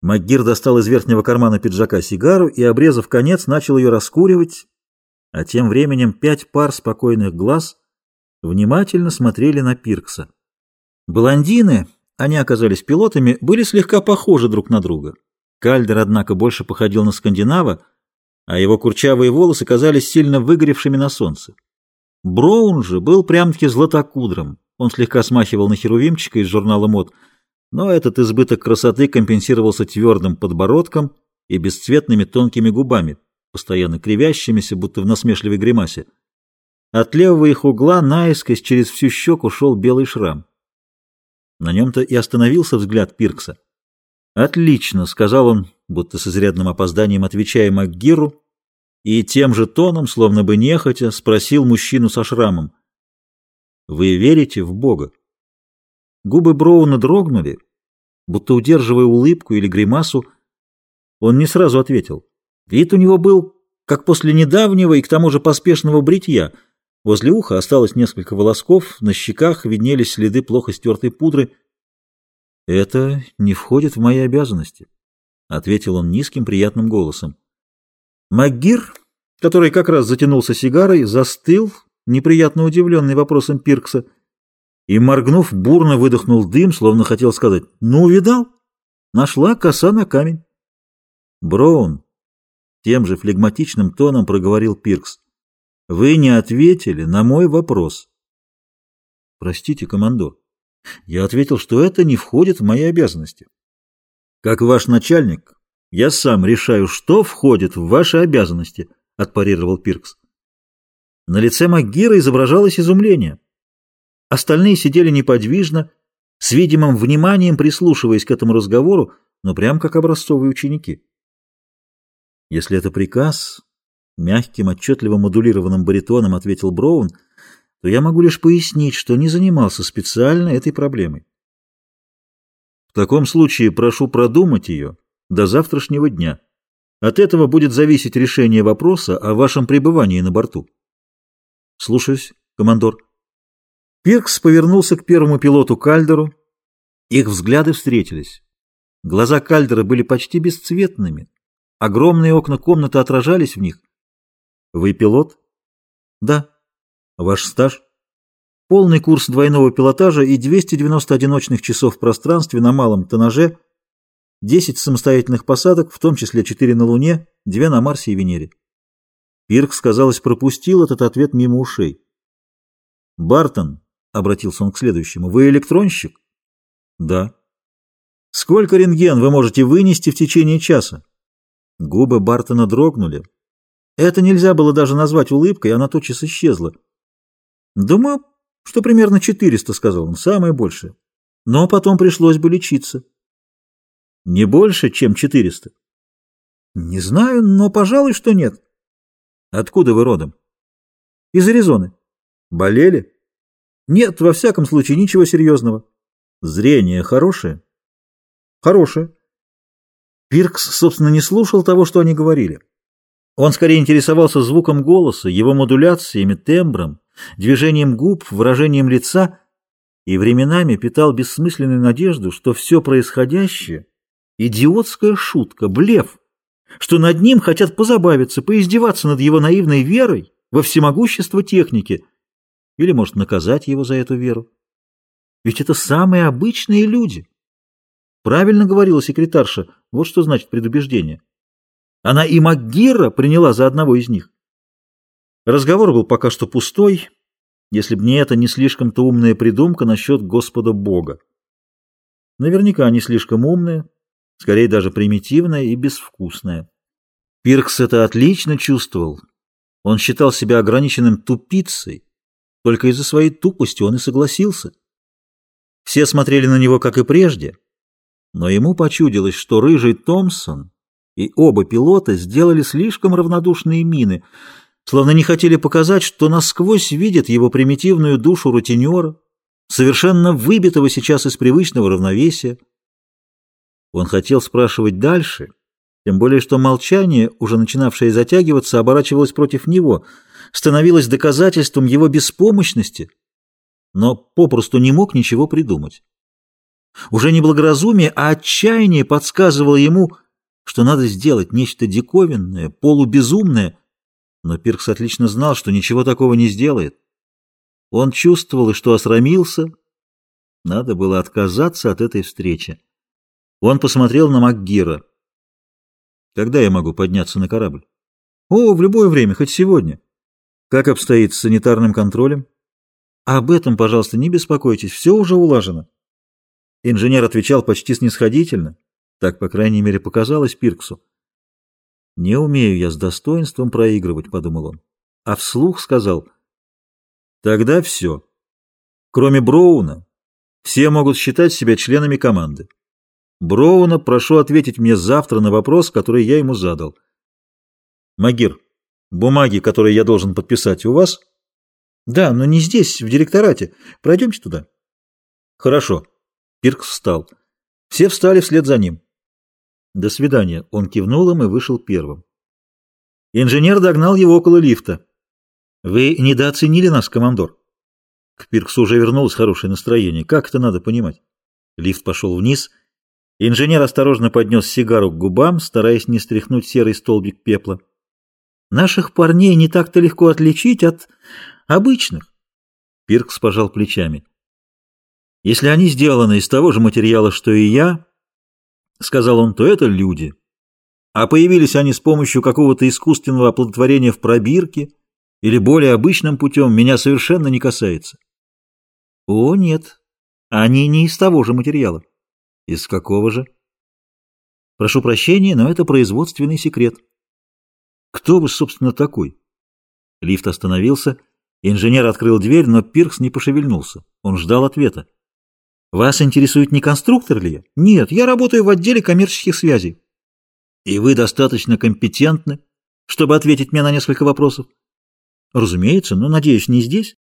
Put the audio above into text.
МакГир достал из верхнего кармана пиджака сигару и, обрезав конец, начал ее раскуривать, а тем временем пять пар спокойных глаз внимательно смотрели на Пиркса. Блондины, они оказались пилотами, были слегка похожи друг на друга. Кальдер, однако, больше походил на скандинава, а его курчавые волосы казались сильно выгоревшими на солнце. Броун же был прям-таки златокудром. Он слегка смахивал на херувимчика из журнала мод — но этот избыток красоты компенсировался твердым подбородком и бесцветными тонкими губами, постоянно кривящимися, будто в насмешливой гримасе. От левого их угла наискось через всю щеку шел белый шрам. На нем-то и остановился взгляд Пиркса. «Отлично», — сказал он, будто с изрядным опозданием отвечая МакГиру, и тем же тоном, словно бы нехотя, спросил мужчину со шрамом. «Вы верите в Бога?» Губы Броуна дрогнули, будто удерживая улыбку или гримасу. Он не сразу ответил. Вид у него был, как после недавнего и к тому же поспешного бритья. Возле уха осталось несколько волосков, на щеках виднелись следы плохо стертой пудры. «Это не входит в мои обязанности», — ответил он низким приятным голосом. МакГир, который как раз затянулся сигарой, застыл, неприятно удивленный вопросом Пиркса — и, моргнув, бурно выдохнул дым, словно хотел сказать «Ну, видал? Нашла коса на камень». «Броун», — тем же флегматичным тоном проговорил Пиркс, — «вы не ответили на мой вопрос». «Простите, командор, я ответил, что это не входит в мои обязанности. Как ваш начальник, я сам решаю, что входит в ваши обязанности», — отпарировал Пиркс. На лице Магира изображалось изумление. Остальные сидели неподвижно, с видимым вниманием прислушиваясь к этому разговору, но прям как образцовые ученики. Если это приказ, мягким, отчетливо модулированным баритоном ответил Броун, то я могу лишь пояснить, что не занимался специально этой проблемой. В таком случае прошу продумать ее до завтрашнего дня. От этого будет зависеть решение вопроса о вашем пребывании на борту. Слушаюсь, командор. Пиркс повернулся к первому пилоту Кальдеру. Их взгляды встретились. Глаза Кальдера были почти бесцветными. Огромные окна комнаты отражались в них. «Вы пилот?» «Да». «Ваш стаж?» «Полный курс двойного пилотажа и 290 одиночных часов в пространстве на малом тоннаже, 10 самостоятельных посадок, в том числе 4 на Луне, 2 на Марсе и Венере». Пиркс, казалось, пропустил этот ответ мимо ушей. «Бартон», — обратился он к следующему. «Вы электронщик?» «Да». «Сколько рентген вы можете вынести в течение часа?» Губы Бартона дрогнули. Это нельзя было даже назвать улыбкой, она тотчас исчезла. «Думаю, что примерно 400», — сказал он, — «самое большее. Но потом пришлось бы лечиться». «Не больше, чем 400?» «Не знаю, но, пожалуй, что нет». «Откуда вы родом?» «Из Аризоны». «Болели?» Нет, во всяком случае, ничего серьезного. Зрение хорошее? Хорошее. Пиркс, собственно, не слушал того, что они говорили. Он скорее интересовался звуком голоса, его модуляциями, тембром, движением губ, выражением лица и временами питал бессмысленную надежду, что все происходящее — идиотская шутка, блеф, что над ним хотят позабавиться, поиздеваться над его наивной верой во всемогущество техники — или, может, наказать его за эту веру? Ведь это самые обычные люди. Правильно говорила секретарша, вот что значит предубеждение. Она и Магира приняла за одного из них. Разговор был пока что пустой, если б не эта не слишком-то умная придумка насчет Господа Бога. Наверняка не слишком умная, скорее даже примитивная и безвкусная. Пиркс это отлично чувствовал. Он считал себя ограниченным тупицей, только из-за своей тупости он и согласился. Все смотрели на него, как и прежде, но ему почудилось, что рыжий Томпсон и оба пилота сделали слишком равнодушные мины, словно не хотели показать, что насквозь видят его примитивную душу рутинера, совершенно выбитого сейчас из привычного равновесия. Он хотел спрашивать дальше, тем более что молчание, уже начинавшее затягиваться, оборачивалось против него — становилось доказательством его беспомощности, но попросту не мог ничего придумать. Уже не благоразумие, а отчаяние подсказывало ему, что надо сделать нечто диковинное, полубезумное, но Пиркс отлично знал, что ничего такого не сделает. Он чувствовал, что осрамился. Надо было отказаться от этой встречи. Он посмотрел на МакГира. «Когда я могу подняться на корабль?» «О, в любое время, хоть сегодня». «Как обстоит с санитарным контролем?» «Об этом, пожалуйста, не беспокойтесь, все уже улажено». Инженер отвечал почти снисходительно. Так, по крайней мере, показалось Пирксу. «Не умею я с достоинством проигрывать», — подумал он. А вслух сказал, «Тогда все. Кроме Броуна, все могут считать себя членами команды. Броуна прошу ответить мне завтра на вопрос, который я ему задал. Магир, бумаги, которые я должен подписать, у вас?» «Да, но не здесь, в директорате. Пройдемте туда». «Хорошо». Пиркс встал. Все встали вслед за ним. «До свидания». Он кивнул им и вышел первым. Инженер догнал его около лифта. «Вы недооценили нас, командор?» К Пирксу уже вернулось хорошее настроение. Как это надо понимать? Лифт пошел вниз. Инженер осторожно поднес сигару к губам, стараясь не стряхнуть серый столбик пепла. «Наших парней не так-то легко отличить от обычных». Пиркс пожал плечами. Если они сделаны из того же материала, что и я, — сказал он, — то это люди. А появились они с помощью какого-то искусственного оплодотворения в пробирке или более обычным путем, меня совершенно не касается. О, нет, они не из того же материала. Из какого же? Прошу прощения, но это производственный секрет. Кто вы, собственно, такой? Лифт остановился, инженер открыл дверь, но Пиркс не пошевельнулся. Он ждал ответа. Вас интересует не конструктор ли я? Нет, я работаю в отделе коммерческих связей. И вы достаточно компетентны, чтобы ответить мне на несколько вопросов? Разумеется, но, надеюсь, не здесь.